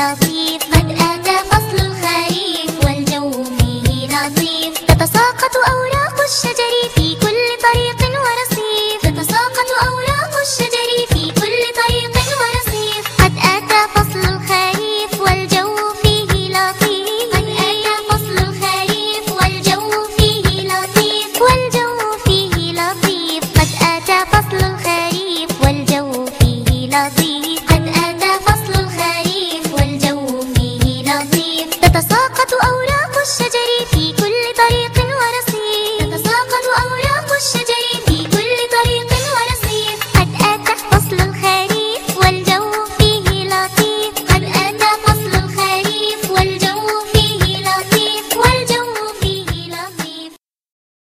لطيف قد أتى فصل الخريف والجو فيه لطيف تتساقط أوراق الشجر في كل طريق ورصيف تتساقط أوراق الشجر في كل طريق ورصيف قد أتى فصل الخريف والجو فيه لطيف. قد أتى فصل الخريف والجو فيه لطيف. والجو فيه لطيف. قد أتى فصل